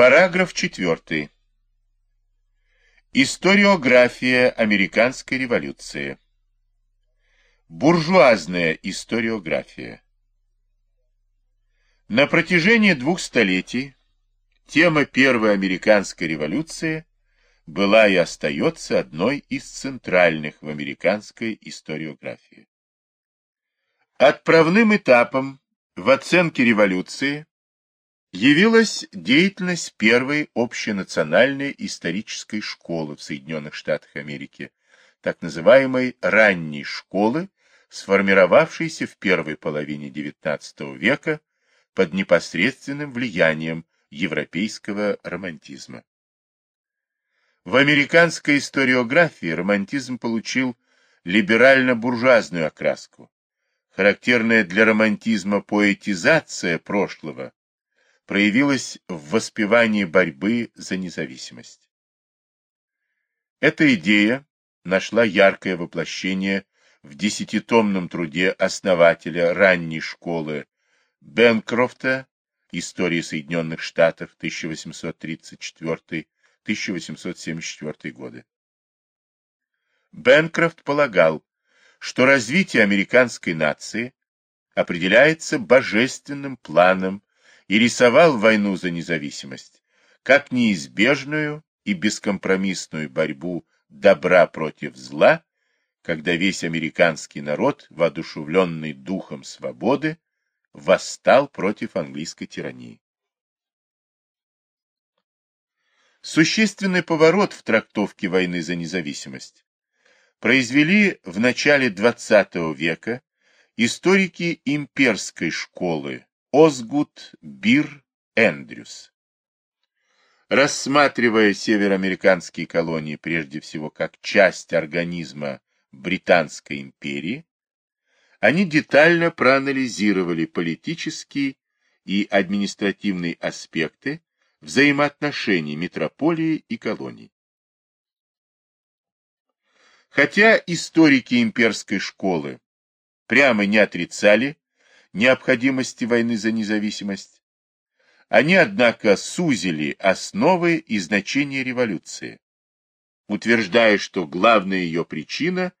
Параграф 4. Историография американской революции. Буржуазная историография. На протяжении двух столетий тема Первой американской революции была и остается одной из центральных в американской историографии. Отправным этапом в оценке революции явилась деятельность первой общенациональной исторической школы в Соединенных Штатах Америки, так называемой ранней школы, сформировавшейся в первой половине XIX века под непосредственным влиянием европейского романтизма. В американской историографии романтизм получил либерально-буржуазную окраску. Характерная для романтизма поэтизация прошлого проявилась в воспевании борьбы за независимость. Эта идея нашла яркое воплощение в десятитомном труде основателя ранней школы Бенкрофта «История Соединенных Штатов 1834-1874 годы». Бенкрофт полагал, что развитие американской нации определяется божественным планом и рисовал войну за независимость как неизбежную и бескомпромиссную борьбу добра против зла, когда весь американский народ, воодушевленный духом свободы, восстал против английской тирании. Существенный поворот в трактовке войны за независимость произвели в начале XX века историки имперской школы Озгут Бир Эндрюс. Рассматривая североамериканские колонии прежде всего как часть организма Британской империи, они детально проанализировали политические и административные аспекты взаимоотношений метрополии и колоний. Хотя историки имперской школы прямо не отрицали необходимости войны за независимость. Они, однако, сузили основы и значение революции, утверждая, что главная ее причина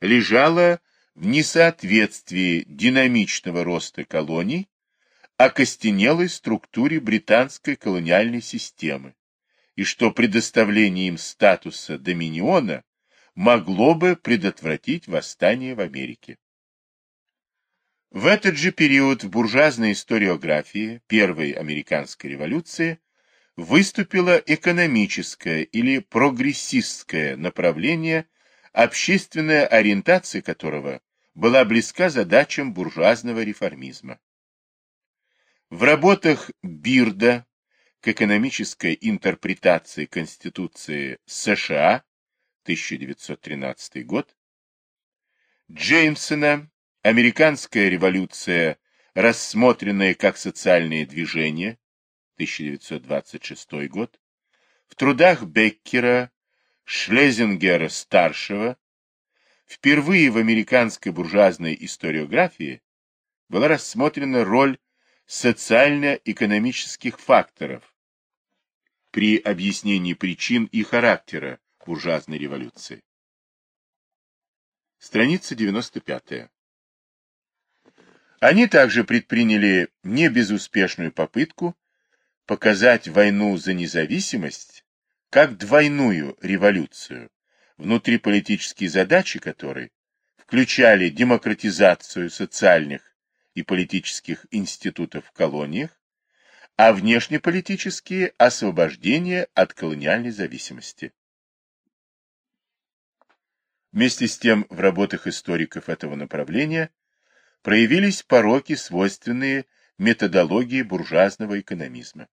лежала в несоответствии динамичного роста колоний окостенелой структуре британской колониальной системы, и что предоставление им статуса доминиона могло бы предотвратить восстание в Америке. В этот же период в буржуазной историографии Первой американской революции выступило экономическое или прогрессистское направление, общественная ориентация которого была близка задачам буржуазного реформизма. В работах Бирда к экономической интерпретации Конституции США 1913 год, Джеймсона Американская революция, рассмотренная как социальное движение, 1926 год, в трудах Беккера, Шлезингера-старшего, впервые в американской буржуазной историографии была рассмотрена роль социально-экономических факторов при объяснении причин и характера буржуазной революции. Страница 95. Они также предприняли небезуспешную попытку показать войну за независимость как двойную революцию, внутриполитические задачи которой включали демократизацию социальных и политических институтов в колониях, а внешнеполитические – освобождение от колониальной зависимости. Вместе с тем в работах историков этого направления проявились пороки, свойственные методологии буржуазного экономизма.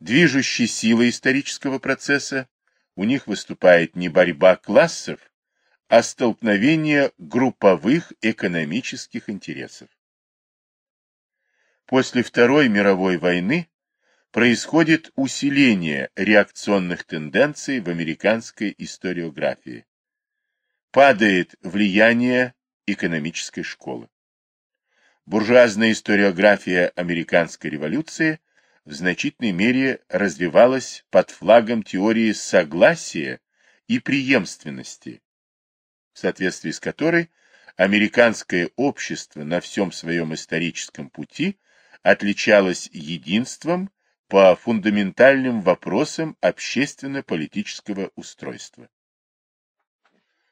Движущей силой исторического процесса у них выступает не борьба классов, а столкновение групповых экономических интересов. После Второй мировой войны происходит усиление реакционных тенденций в американской историографии. Падает влияние экономической школы. Буржуазная историография американской революции в значительной мере развивалась под флагом теории согласия и преемственности, в соответствии с которой американское общество на всем своем историческом пути отличалось единством по фундаментальным вопросам общественно-политического устройства.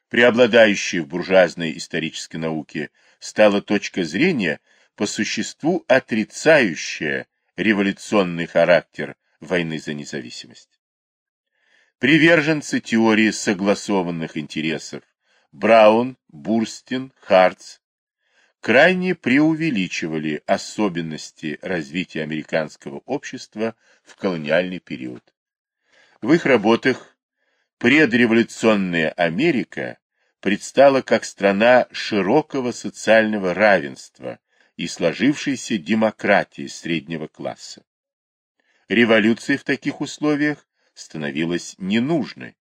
Преобладающей в буржуазной исторической науке стала точка зрения, по существу отрицающая революционный характер войны за независимость. Приверженцы теории согласованных интересов Браун, Бурстин, Хартс крайне преувеличивали особенности развития американского общества в колониальный период. В их работах предреволюционная Америка предстала как страна широкого социального равенства и сложившейся демократии среднего класса. Революция в таких условиях становилась ненужной.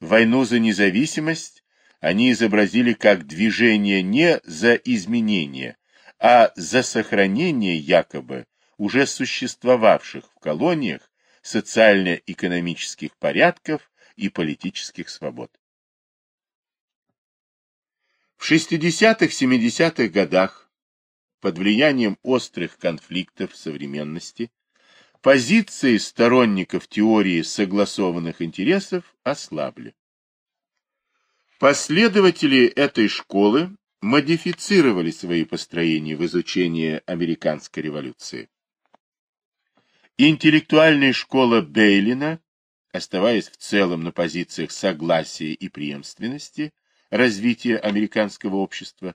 Войну за независимость они изобразили как движение не за изменение, а за сохранение якобы уже существовавших в колониях социально-экономических порядков и политических свобод. В 60-70-х годах под влиянием острых конфликтов современности позиции сторонников теории согласованных интересов ослабли. Последователи этой школы модифицировали свои построения в изучении американской революции. Интеллектуальная школа Бейлина, оставаясь в целом на позициях согласия и преемственности развития американского общества,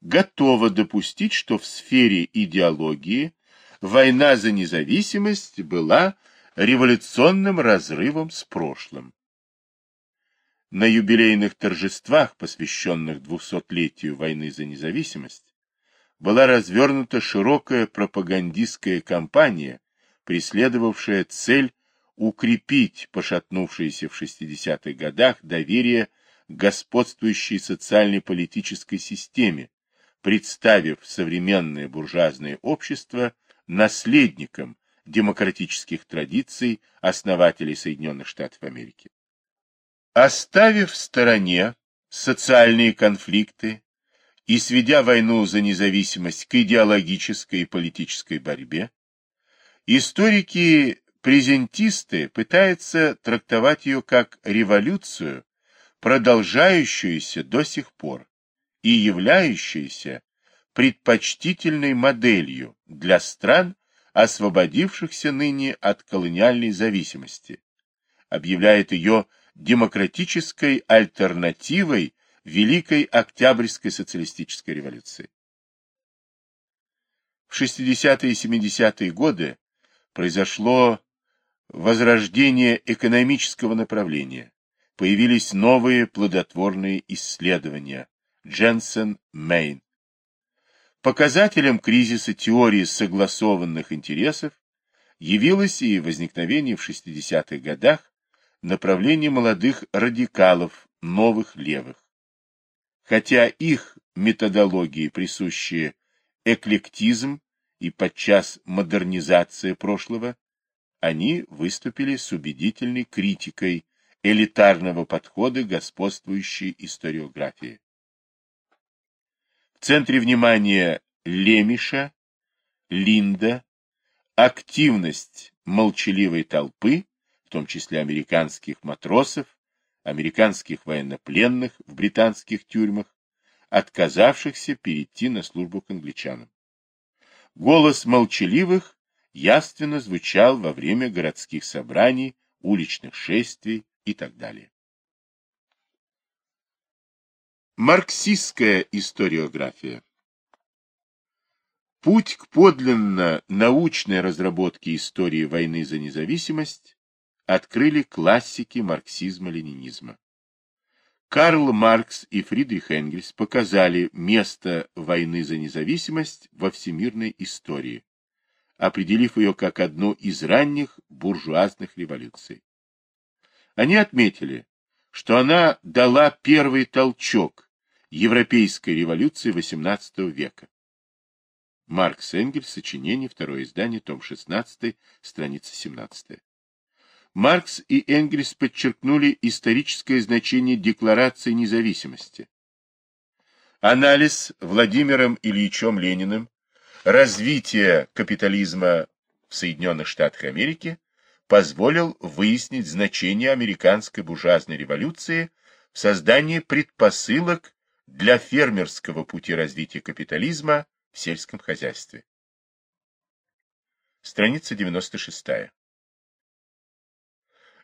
готова допустить, что в сфере идеологии война за независимость была революционным разрывом с прошлым. На юбилейных торжествах, посвященных двухсотлетию войны за независимость, была развернута широкая пропагандистская кампания, преследовавшая цель укрепить пошатнувшееся в 60-х годах доверие к господствующей социально-политической системе, представив современное буржуазное общество наследником демократических традиций основателей Соединенных Штатов Америки. Оставив в стороне социальные конфликты и сведя войну за независимость к идеологической и политической борьбе, историки-презентисты пытаются трактовать ее как революцию, продолжающуюся до сих пор и являющуюся предпочтительной моделью для стран, освободившихся ныне от колониальной зависимости, объявляет ее демократической альтернативой Великой Октябрьской социалистической революции. В 60-е и 70-е годы произошло возрождение экономического направления, появились новые плодотворные исследования Дженсен Мейн. Показателем кризиса теории согласованных интересов явилось и возникновение в 60-х годах направление молодых радикалов, новых левых. Хотя их методологии присущи эклектизм и подчас модернизация прошлого, они выступили с убедительной критикой элитарного подхода господствующей историографии. В центре внимания Лемиша, Линда, активность молчаливой толпы том числе американских матросов, американских военнопленных в британских тюрьмах, отказавшихся перейти на службу к англичанам. Голос молчаливых явственно звучал во время городских собраний, уличных шествий и так далее. Марксистская историография Путь к подлинно научной разработке истории войны за независимость открыли классики марксизма-ленинизма. Карл Маркс и Фридрих Энгельс показали место войны за независимость во всемирной истории, определив ее как одну из ранних буржуазных революций. Они отметили, что она дала первый толчок европейской революции XVIII века. Маркс Энгельс, сочинение, второе издание, том 16, страница 17. Маркс и Энгельс подчеркнули историческое значение Декларации независимости. Анализ Владимиром Ильичем Лениным развития капитализма в Соединенных Штатах Америки позволил выяснить значение американской буржуазной революции в создании предпосылок для фермерского пути развития капитализма в сельском хозяйстве. Страница 96.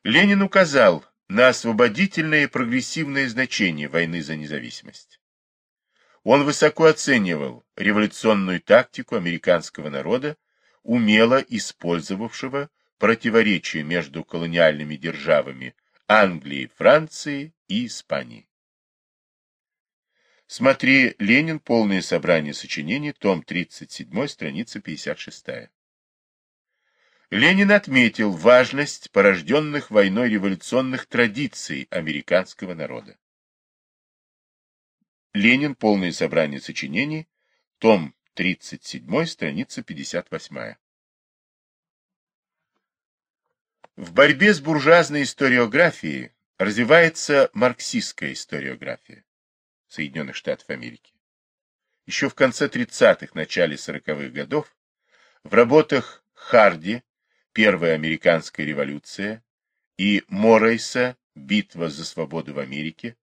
Ленин указал на освободительное и прогрессивное значение войны за независимость. Он высоко оценивал революционную тактику американского народа, умело использовавшего противоречия между колониальными державами Англии, Франции и Испании. Смотри «Ленин. Полное собрание сочинений», том 37, страница 56. Ленин отметил важность порожденных войной революционных традиций американского народа. Ленин. Полное собрание сочинений, том 37, страница 58. В борьбе с буржуазной историографией развивается марксистская историография. Соединенных Штатов Америки. Еще в конце 30-х, начале 40-х годов в работах Харди «Первая американская революция» и Моррейса «Битва за свободу в Америке»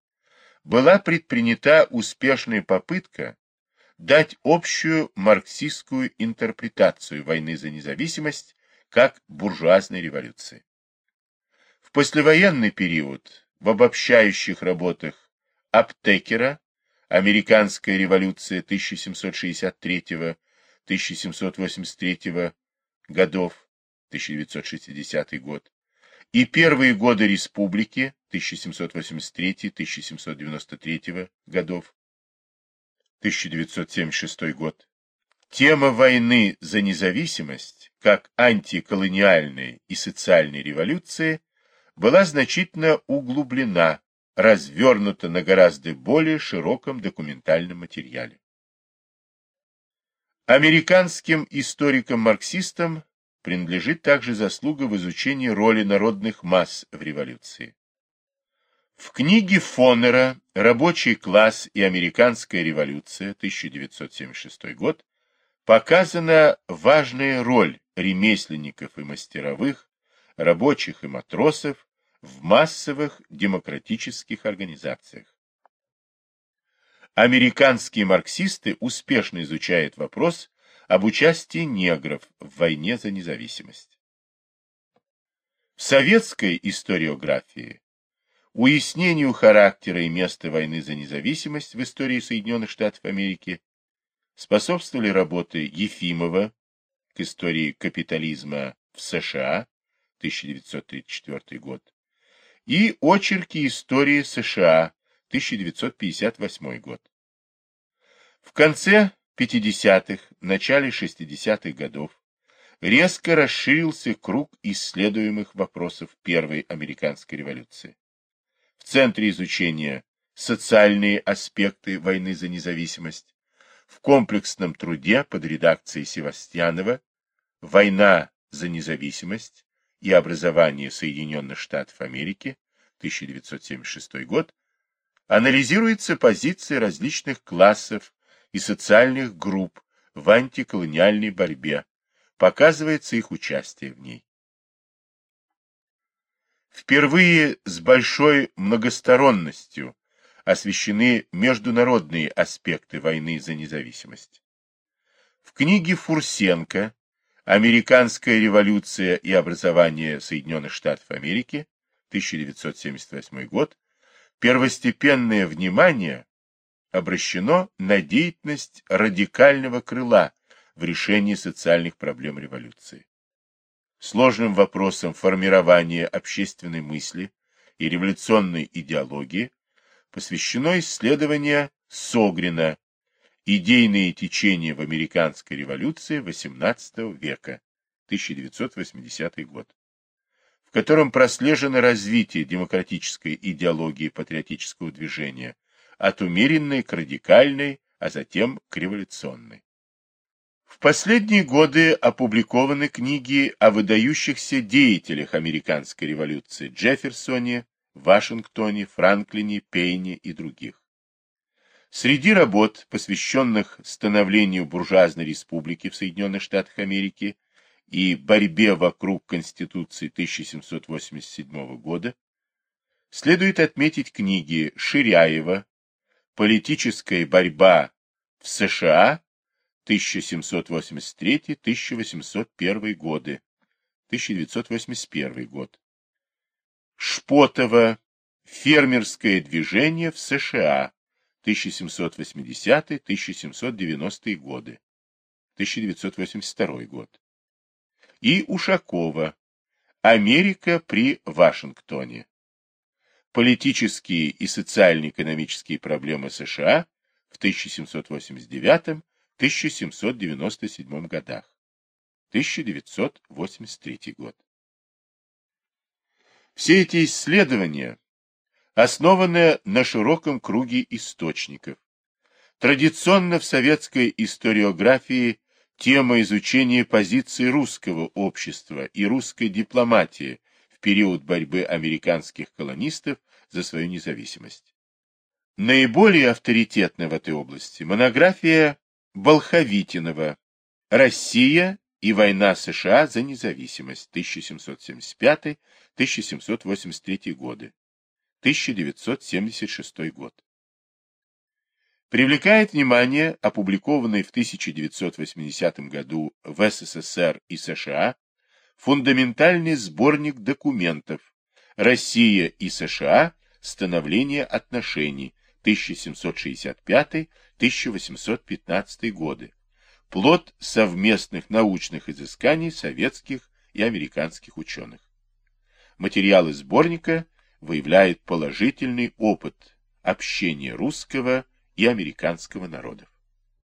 была предпринята успешная попытка дать общую марксистскую интерпретацию войны за независимость как буржуазной революции. В послевоенный период в обобщающих работах Аптекера, Американская революция 1763-1783 годов, 1960 год, и первые годы республики 1783-1793 годов, 1976 год. Тема войны за независимость, как антиколониальной и социальной революции, была значительно углублена развернуто на гораздо более широком документальном материале. Американским историкам-марксистам принадлежит также заслуга в изучении роли народных масс в революции. В книге Фоннера «Рабочий класс и американская революция» 1976 год показана важная роль ремесленников и мастеровых, рабочих и матросов в массовых демократических организациях. Американские марксисты успешно изучают вопрос об участии негров в войне за независимость. В советской историографии уяснению характера и места войны за независимость в истории Соединенных Штатов Америки способствовали работы Ефимова к истории капитализма в США 1934 год и очерки истории США, 1958 год. В конце 50-х, начале 60-х годов резко расширился круг исследуемых вопросов Первой американской революции. В центре изучения социальные аспекты войны за независимость, в комплексном труде под редакцией Севастьянова «Война за независимость», и образования Соединенных Штатов Америки, 1976 год, анализируется позиция различных классов и социальных групп в антиколониальной борьбе, показывается их участие в ней. Впервые с большой многосторонностью освещены международные аспекты войны за независимость. В книге Фурсенко Американская революция и образование Соединенных Штатов Америки, 1978 год, первостепенное внимание обращено на деятельность радикального крыла в решении социальных проблем революции. Сложным вопросом формирования общественной мысли и революционной идеологии посвящено исследование Согрина Идейные течения в американской революции XVIII века, 1980 год, в котором прослежено развитие демократической идеологии патриотического движения от умеренной к радикальной, а затем к революционной. В последние годы опубликованы книги о выдающихся деятелях американской революции Джефферсоне, Вашингтоне, Франклине, Пейне и других. Среди работ, посвященных становлению буржуазной республики в Соединенных Штатах Америки и борьбе вокруг Конституции 1787 года, следует отметить книги Ширяева «Политическая борьба в США 1783-1801 годы, 1981 год. Шпотова «Фермерское движение в США 1780-1790 годы, 1982 год». И Ушакова «Америка при Вашингтоне. Политические и социально-экономические проблемы США в 1789 1797 годах. 1983 год. Все эти исследования основаны на широком круге источников. Традиционно в советской историографии тема изучения позиции русского общества и русской дипломатии в период борьбы американских колонистов за свою независимость. Наиболее авторитетна в этой области монография Болховитинова «Россия и война США за независимость» 1775-1783 годы, 1976 год. Привлекает внимание опубликованный в 1980 году в СССР и США фундаментальный сборник документов «Россия и США. Становление отношений» 1765-1815 годы, плод совместных научных изысканий советских и американских ученых. Материалы сборника выявляют положительный опыт общения русского и американского народов.